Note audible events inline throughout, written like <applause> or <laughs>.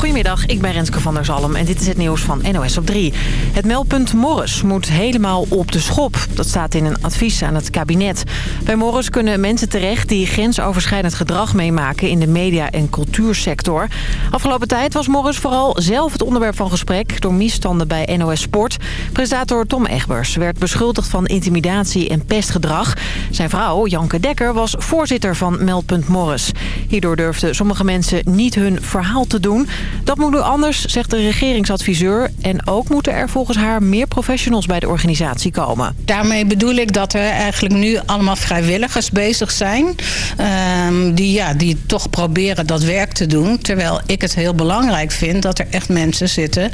Goedemiddag, ik ben Renske van der Zalm en dit is het nieuws van NOS op 3. Het meldpunt Morris moet helemaal op de schop. Dat staat in een advies aan het kabinet. Bij Morris kunnen mensen terecht die grensoverschrijdend gedrag meemaken... in de media- en cultuursector. Afgelopen tijd was Morris vooral zelf het onderwerp van gesprek... door misstanden bij NOS Sport. Presentator Tom Egbers werd beschuldigd van intimidatie en pestgedrag. Zijn vrouw, Janke Dekker, was voorzitter van meldpunt Morris. Hierdoor durfden sommige mensen niet hun verhaal te doen. Dat moet nu anders, zegt de regeringsadviseur. En ook moeten er volgens haar meer professionals bij de organisatie komen. Daarmee bedoel ik dat er eigenlijk nu allemaal vrijwilligers bezig zijn... Ehm, die, ja, die toch proberen dat werk te doen. Terwijl ik het heel belangrijk vind dat er echt mensen zitten...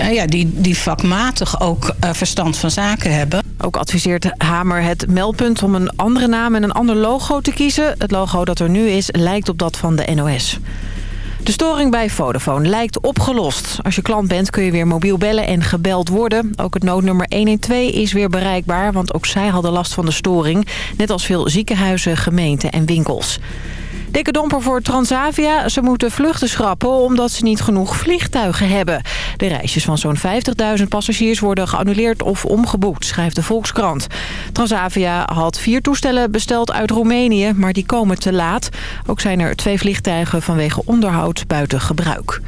Uh, ja, die, die vakmatig ook uh, verstand van zaken hebben. Ook adviseert Hamer het meldpunt om een andere naam en een ander logo te kiezen. Het logo dat er nu is lijkt op dat van de NOS. De storing bij Vodafone lijkt opgelost. Als je klant bent kun je weer mobiel bellen en gebeld worden. Ook het noodnummer 112 is weer bereikbaar, want ook zij hadden last van de storing. Net als veel ziekenhuizen, gemeenten en winkels. Dikke domper voor Transavia. Ze moeten vluchten schrappen omdat ze niet genoeg vliegtuigen hebben. De reisjes van zo'n 50.000 passagiers worden geannuleerd of omgeboekt, schrijft de Volkskrant. Transavia had vier toestellen besteld uit Roemenië, maar die komen te laat. Ook zijn er twee vliegtuigen vanwege onderhoud buiten gebruik.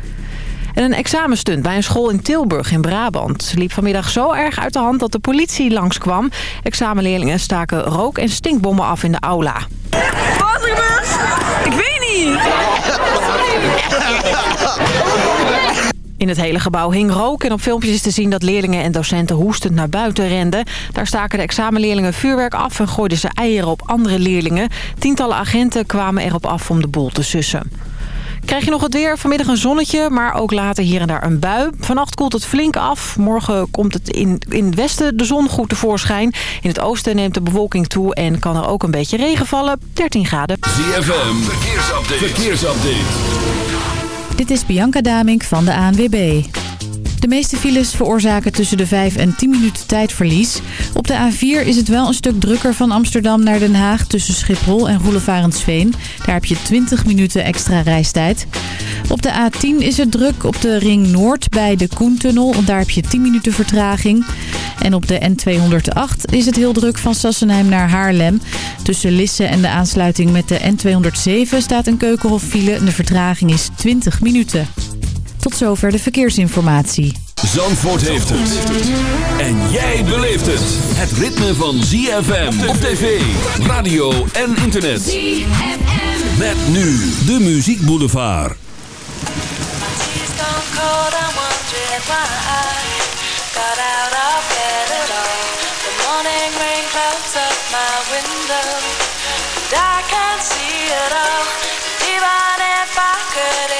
En een examenstunt bij een school in Tilburg in Brabant liep vanmiddag zo erg uit de hand dat de politie langskwam. Examenleerlingen staken rook- en stinkbommen af in de aula. Wat er? Ik weet niet. In het hele gebouw hing rook en op filmpjes is te zien dat leerlingen en docenten hoestend naar buiten renden. Daar staken de examenleerlingen vuurwerk af en gooiden ze eieren op andere leerlingen. Tientallen agenten kwamen erop af om de boel te sussen. Krijg je nog het weer? Vanmiddag een zonnetje, maar ook later hier en daar een bui. Vannacht koelt het flink af. Morgen komt het in, in het westen de zon goed tevoorschijn. In het oosten neemt de bewolking toe en kan er ook een beetje regen vallen. 13 graden. ZFM, verkeersupdate. verkeersupdate. Dit is Bianca Damink van de ANWB. De meeste files veroorzaken tussen de 5 en 10 minuten tijdverlies. Op de A4 is het wel een stuk drukker van Amsterdam naar Den Haag... tussen Schiphol en Roelevarensveen. Daar heb je 20 minuten extra reistijd. Op de A10 is het druk op de Ring Noord bij de Koentunnel. Daar heb je 10 minuten vertraging. En op de N208 is het heel druk van Sassenheim naar Haarlem. Tussen Lisse en de aansluiting met de N207 staat een keukenhoffile. De vertraging is 20 minuten. Tot zover de verkeersinformatie. Zandvoort heeft het. En jij beleeft het. Het ritme van ZFM op tv, radio en internet. ZFM. Met nu de Muziek Boulevard. I can't see it all. Even if I could,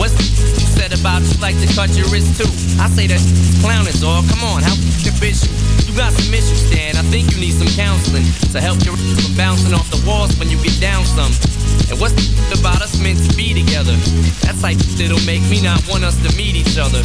What's said about you like to cut your wrist too? I say that clown is all. Come on, how can bitch you? Got some issues, Stan. I think you need some counseling to help your from bouncing off the walls when you get down some. And what's the about us meant to be together? That's like that'll make me not want us to meet each other.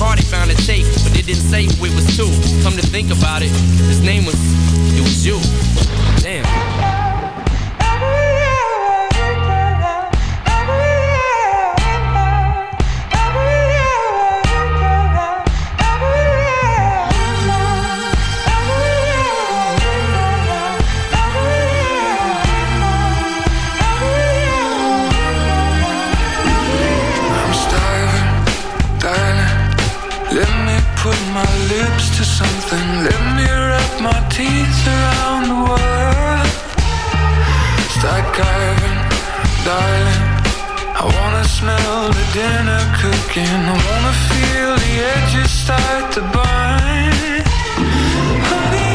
car they found a tape, but they didn't say who it was to. Come to think about it, his name was, it was you. Damn. Put my lips to something. Let me wrap my teeth around the world. Start carving, darling. I wanna smell the dinner cooking. I wanna feel the edges start to burn. Honey,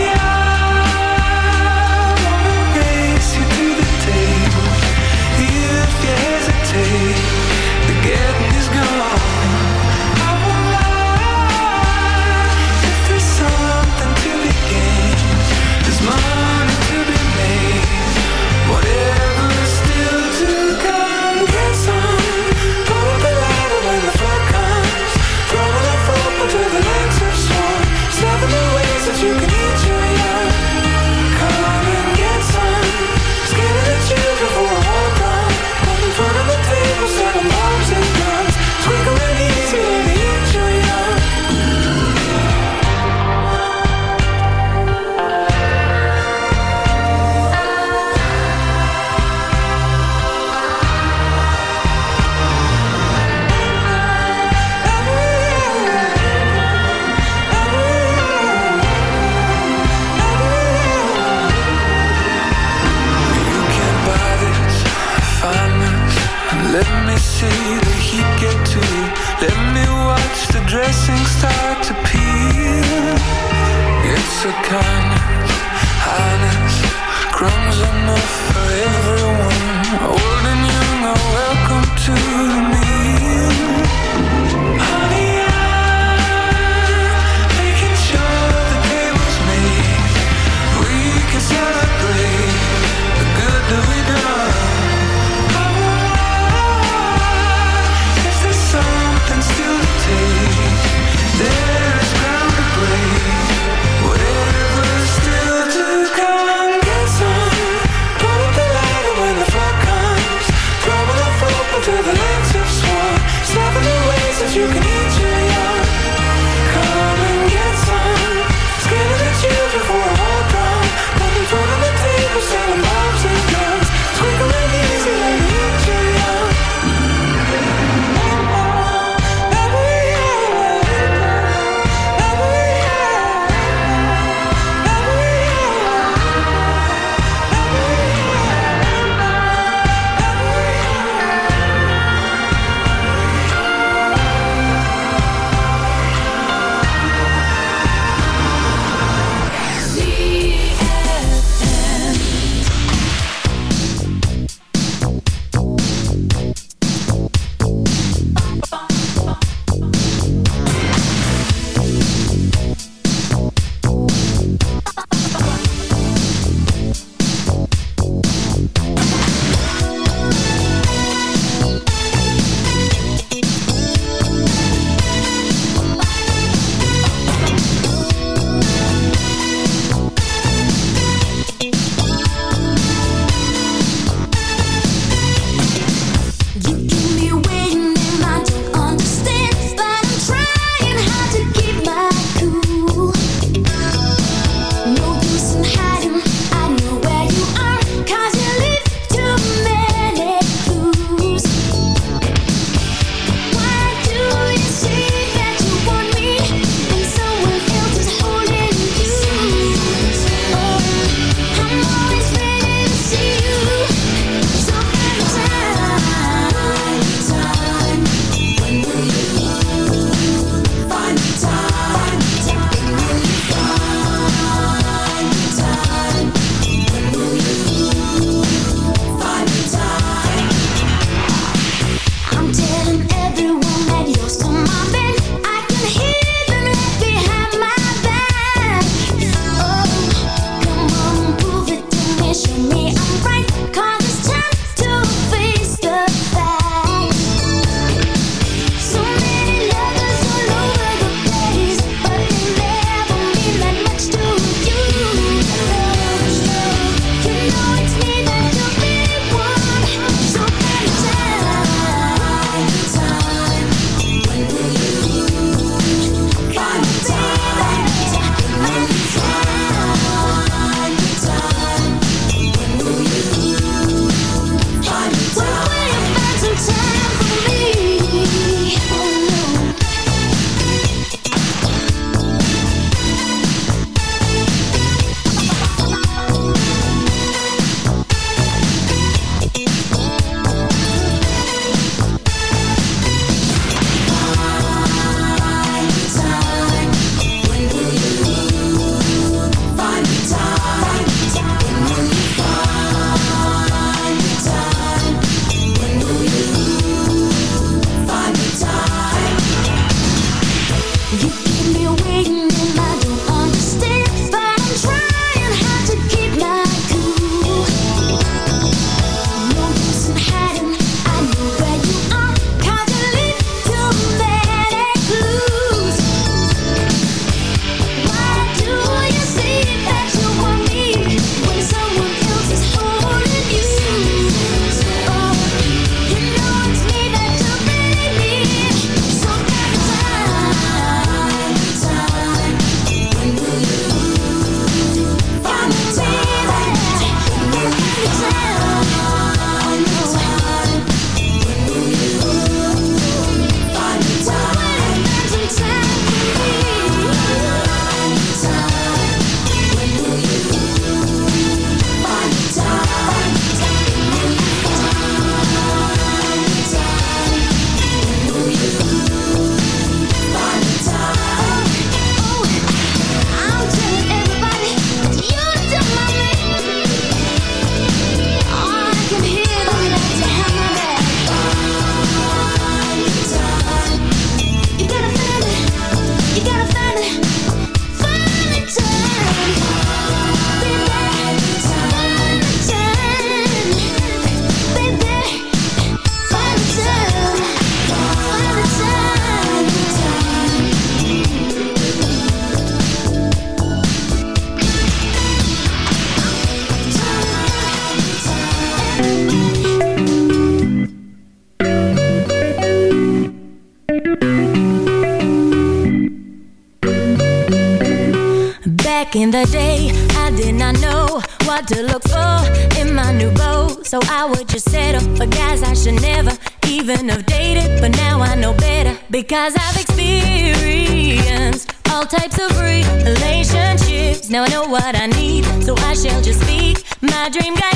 Cause I've experienced all types of relationships. Now I know what I need, so I shall just be my dream guy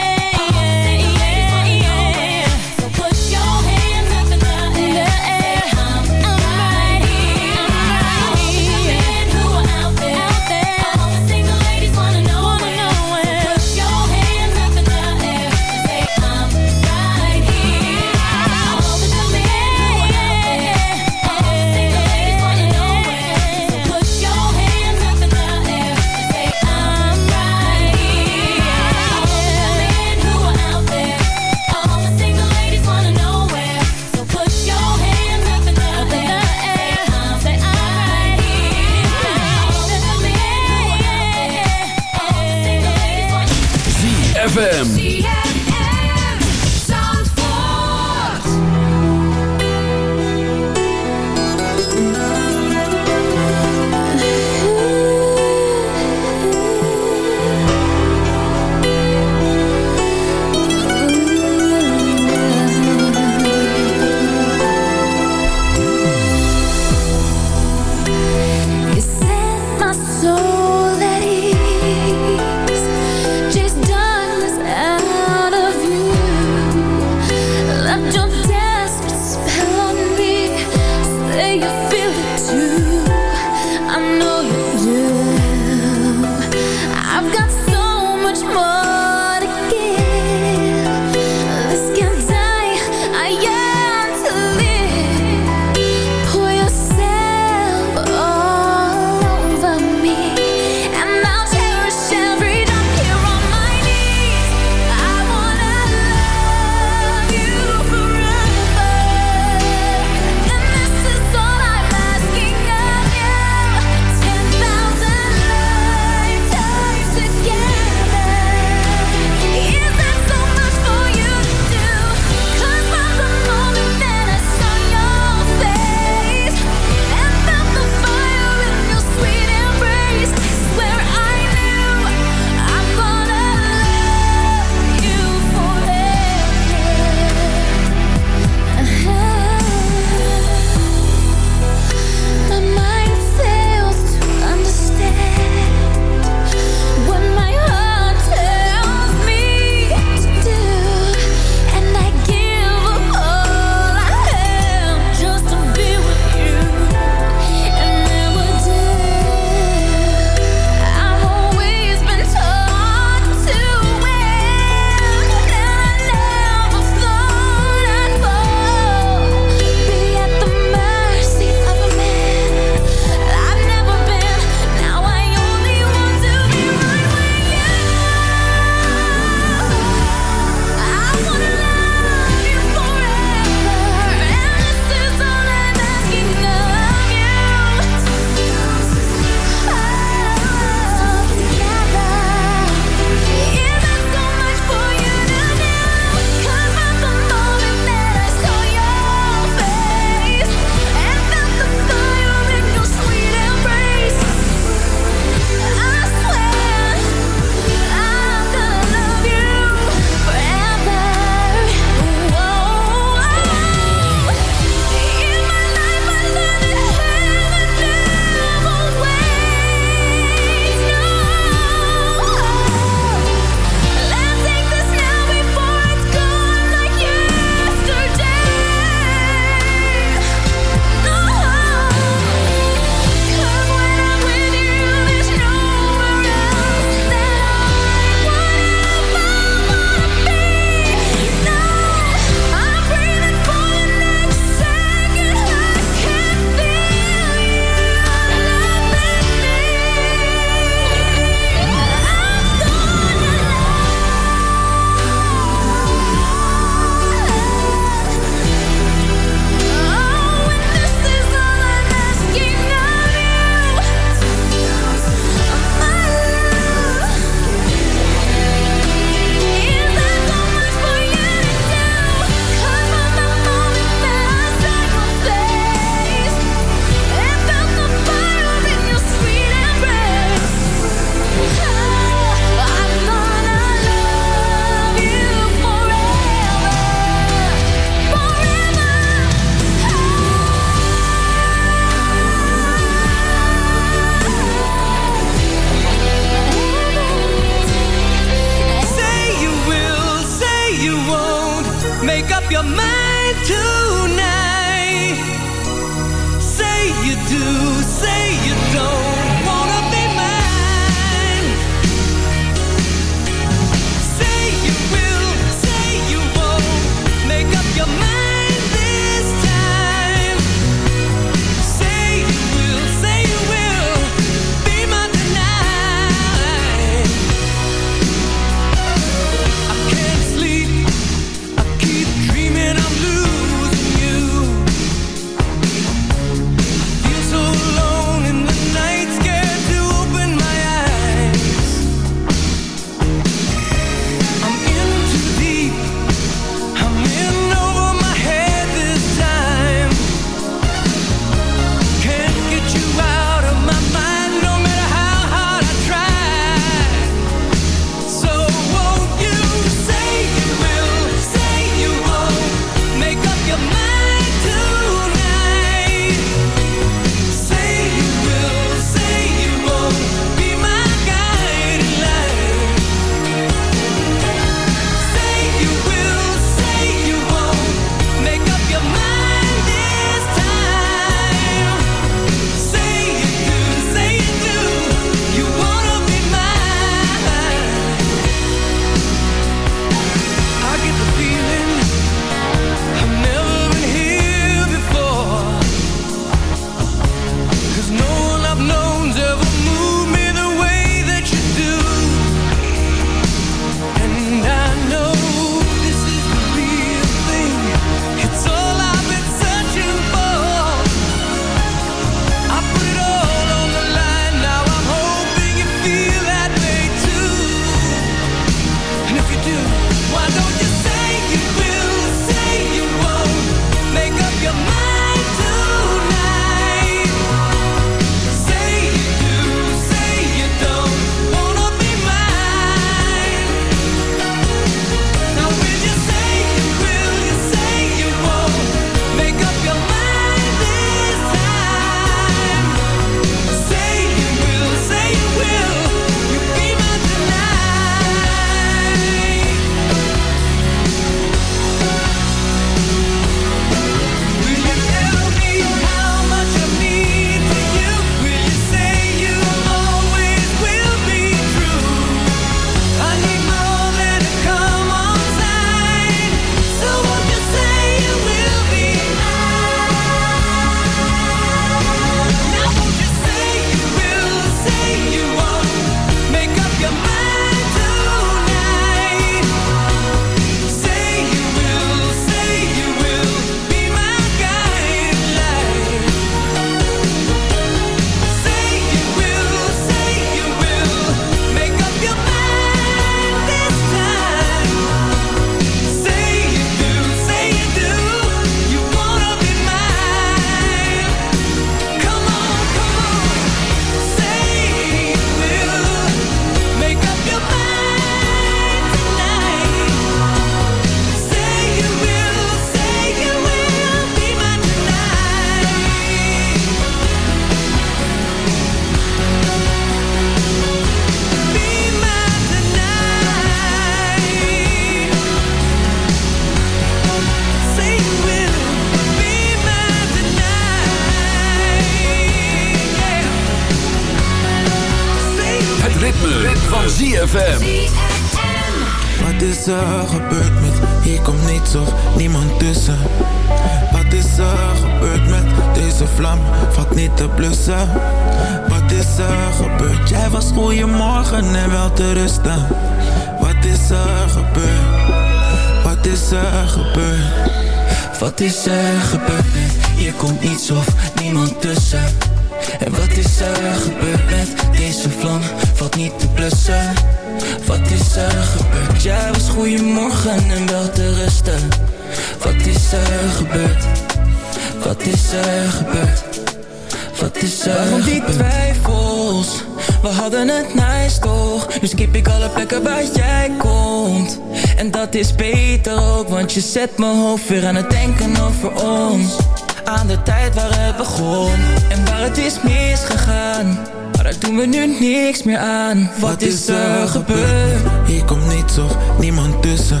Alle plekken waar jij komt. En dat is beter ook, want je zet mijn hoofd weer aan het denken over ons. Aan de tijd waar het begon en waar het is misgegaan. Maar daar doen we nu niks meer aan. Wat, is er gebeurd? Hier komt niets of niemand tussen.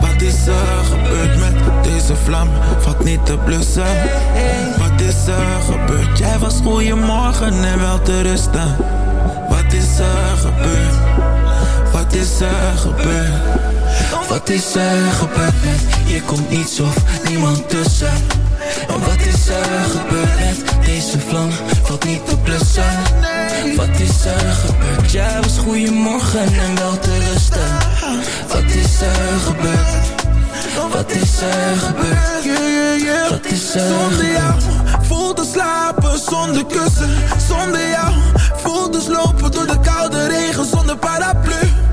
Wat is er gebeurd met deze vlam? Valt niet te blussen. Wat is er gebeurd? Jij was goeiemorgen en wel te rusten. Wat is er gebeurd? Wat is er gebeurd? Wat is er gebeurd hier komt niets of niemand tussen? En wat is er gebeurd deze vlam? Valt niet te blussen. Wat is er gebeurd? Jij was goeiemorgen en wel te rusten. Wat is er gebeurd? Wat is er gebeurd? Wat is er Zonder jou voel te slapen zonder kussen. Zonder jou voel te slopen door de koude regen zonder paraplu.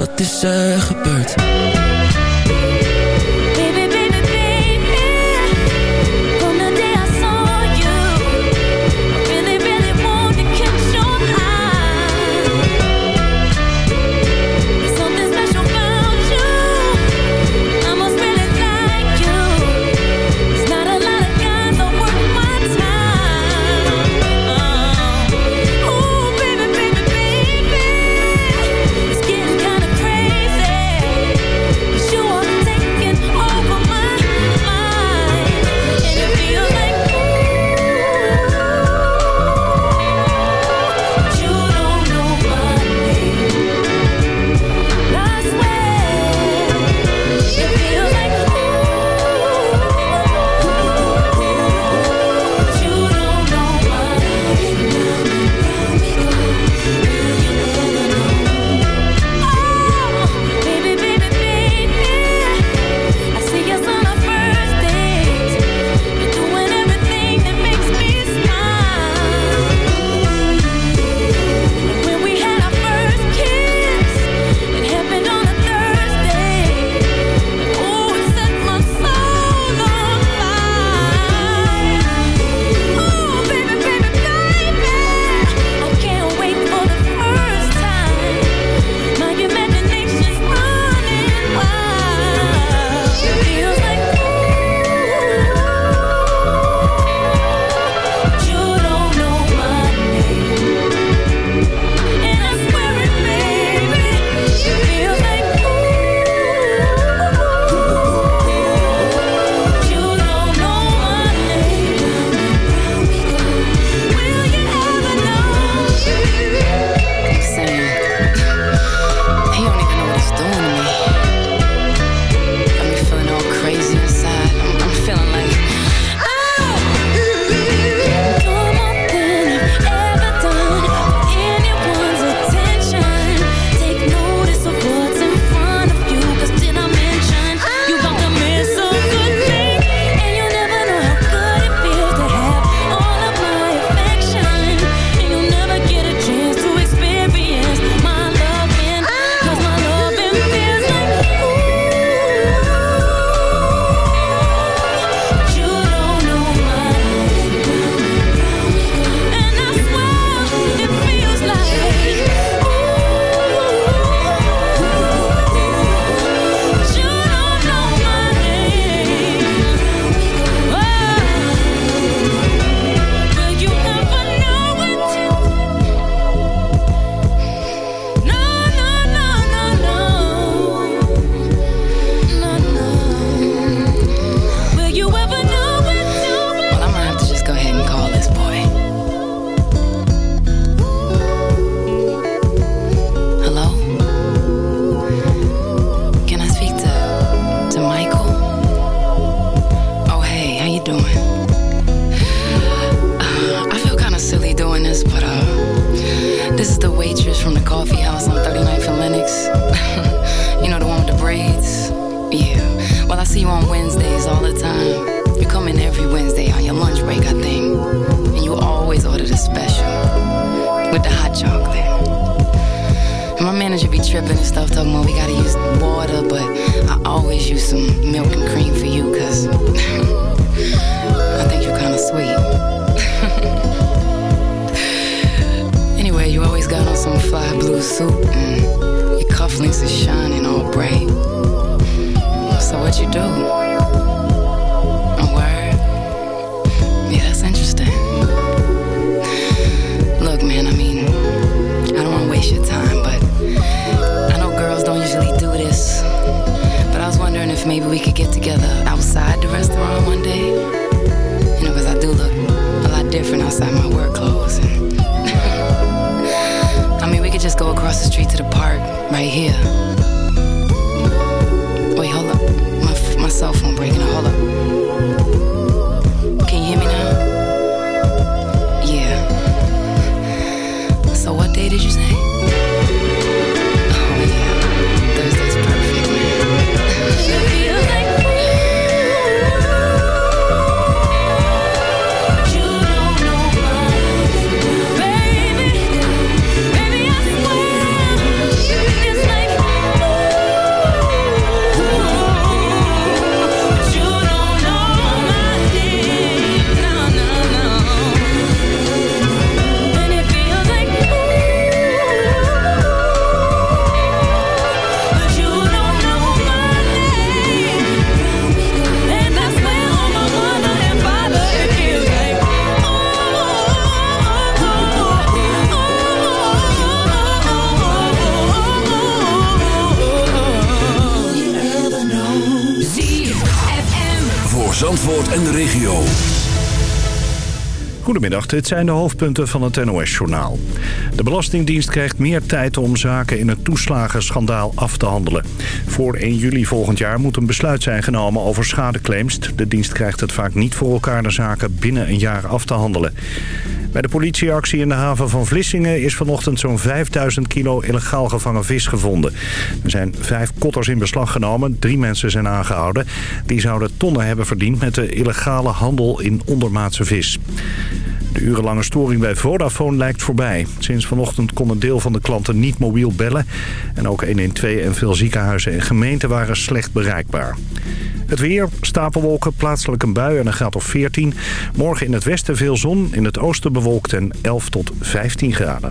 Wat is er gebeurd? If maybe we could get together outside the restaurant one day. You know, because I do look a lot different outside my work clothes. And <laughs> I mean, we could just go across the street to the park right here. Wait, hold up. My, my cell phone breaking. Hold up. Zandvoort en de regio. Goedemiddag, dit zijn de hoofdpunten van het NOS-journaal. De Belastingdienst krijgt meer tijd om zaken in het toeslagenschandaal af te handelen. Voor 1 juli volgend jaar moet een besluit zijn genomen over schadeclaims. De dienst krijgt het vaak niet voor elkaar de zaken binnen een jaar af te handelen. Bij de politieactie in de haven van Vlissingen is vanochtend zo'n 5000 kilo illegaal gevangen vis gevonden. Er zijn vijf kotters in beslag genomen, drie mensen zijn aangehouden. Die zouden tonnen hebben verdiend met de illegale handel in ondermaatse vis. De urenlange storing bij Vodafone lijkt voorbij. Sinds vanochtend kon een deel van de klanten niet mobiel bellen. En ook 112 en veel ziekenhuizen en gemeenten waren slecht bereikbaar. Het weer, stapelwolken, plaatselijk een bui en een graad of 14. Morgen in het westen veel zon, in het oosten bewolkt en 11 tot 15 graden.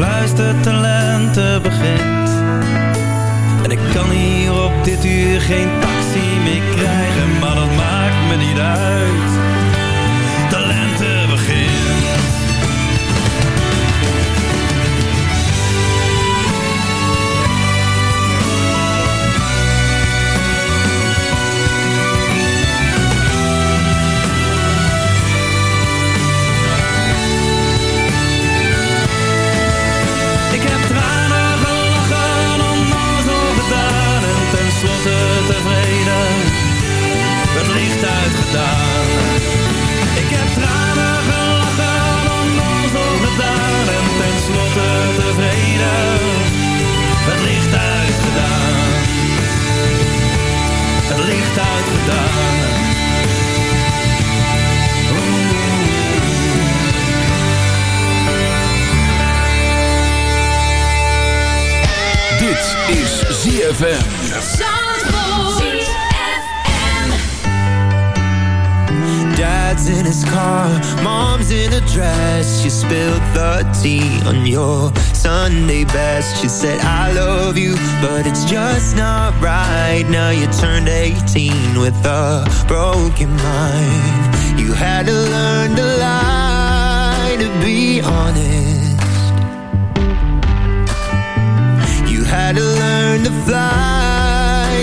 fluistert de lente begint. En ik kan hier op dit uur geen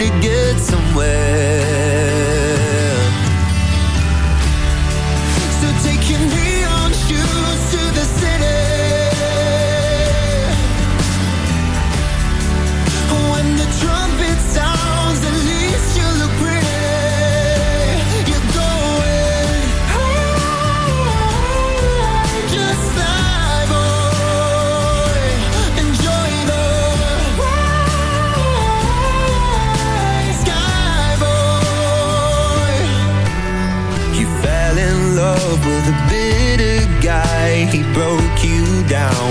to get somewhere.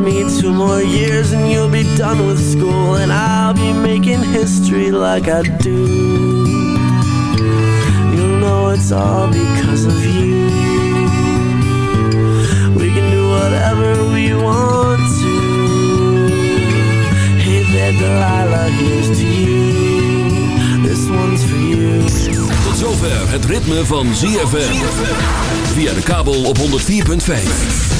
me. Two more years and you'll be done with school, and I'll be making history like I do. You'll know it's all because of you. We can do whatever we want to. Hey there, Delilah, here's to you. This one's for you. Tot zover het ritme van ZFM. Via de kabel op 104.5.